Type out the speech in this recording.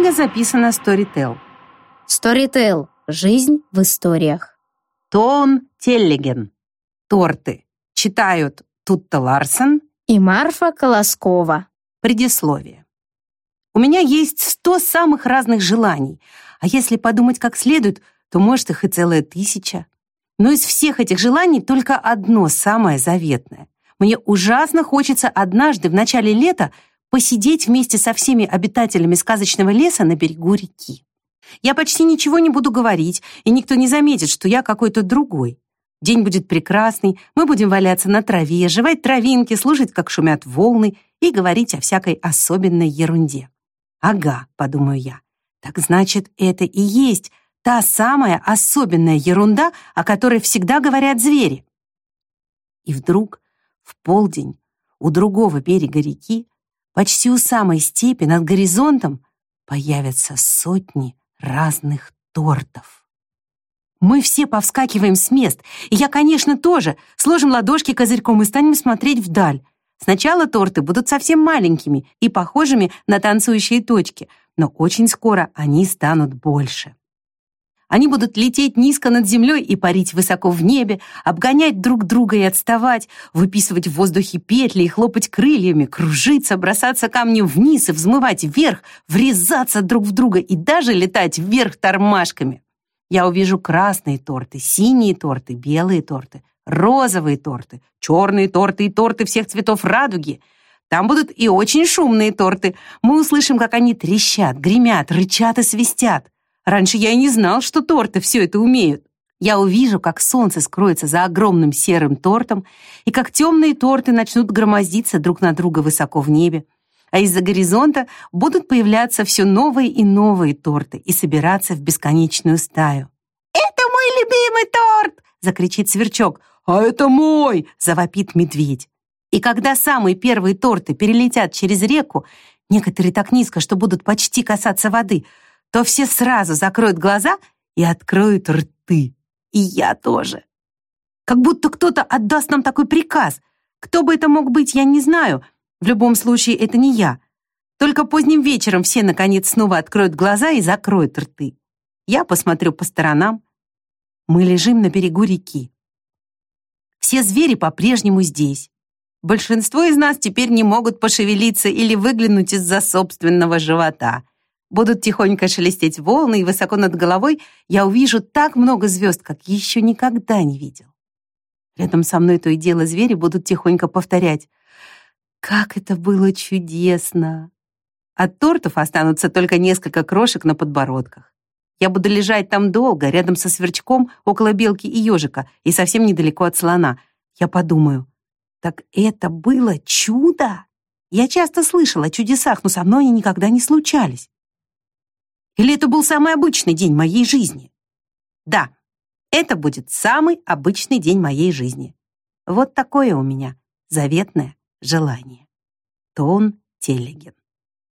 Книга записана Storytel. Storytel. Жизнь в историях. Тон Теллиген. Торты. Читают Тутта Ларсен И Марфа Колоскова. Предисловие. У меня есть сто самых разных желаний, а если подумать как следует, то, может, их и целая тысяча. Но из всех этих желаний только одно самое заветное. Мне ужасно хочется однажды в начале лета посидеть вместе со всеми обитателями сказочного леса на берегу реки. Я почти ничего не буду говорить, и никто не заметит, что я какой-то другой. День будет прекрасный, мы будем валяться на траве, жевать травинки, слушать, как шумят волны, и говорить о всякой особенной ерунде. «Ага», — подумаю я, — «так значит, это и есть та самая особенная ерунда, о которой всегда говорят звери». И вдруг в полдень у другого берега реки, почти у самой степи над горизонтом, появятся сотни разных тортов. Мы все повскакиваем с мест, и я, конечно, тоже. Сложим ладошки козырьком и станем смотреть вдаль. Сначала торты будут совсем маленькими и похожими на танцующие точки, но очень скоро они станут больше. Они будут лететь низко над землей и парить высоко в небе, обгонять друг друга и отставать, выписывать в воздухе петли и хлопать крыльями, кружиться, бросаться камнем вниз и взмывать вверх, врезаться друг в друга и даже летать вверх тормашками. Я увижу красные торты, синие торты, белые торты, розовые торты, черные торты и торты всех цветов радуги. Там будут и очень шумные торты. Мы услышим, как они трещат, гремят, рычат и свистят. Раньше я и не знал, что торты все это умеют. Я увижу, как солнце скроется за огромным серым тортом, и как темные торты начнут громоздиться друг на друга высоко в небе, а из-за горизонта будут появляться все новые и новые торты и собираться в бесконечную стаю. «Это мой любимый торт!» — закричит сверчок. «А это мой!» — завопит медведь. И когда самые первые торты перелетят через реку, некоторые так низко, что будут почти касаться воды — то все сразу закроют глаза и откроют рты. И я тоже. Как будто кто-то отдаст нам такой приказ. Кто бы это мог быть, я не знаю. В любом случае, это не я. Только поздним вечером все, наконец, снова откроют глаза и закроют рты. Я посмотрю по сторонам. Мы лежим на берегу реки. Все звери по-прежнему здесь. Большинство из нас теперь не могут пошевелиться или выглянуть из-за собственного живота. Будут тихонько шелестеть волны, и высоко над головой я увижу так много звезд, как еще никогда не видел. Рядом со мной то и дело звери будут тихонько повторять «Как это было чудесно!» От тортов останутся только несколько крошек на подбородках. Я буду лежать там долго, рядом со сверчком, около белки и ежика, и совсем недалеко от слона. Я подумаю, так это было чудо! Я часто слышала о чудесах, но со мной они никогда не случались. Или это был самый обычный день моей жизни? Да, это будет самый обычный день моей жизни. Вот такое у меня заветное желание. Тон Телегин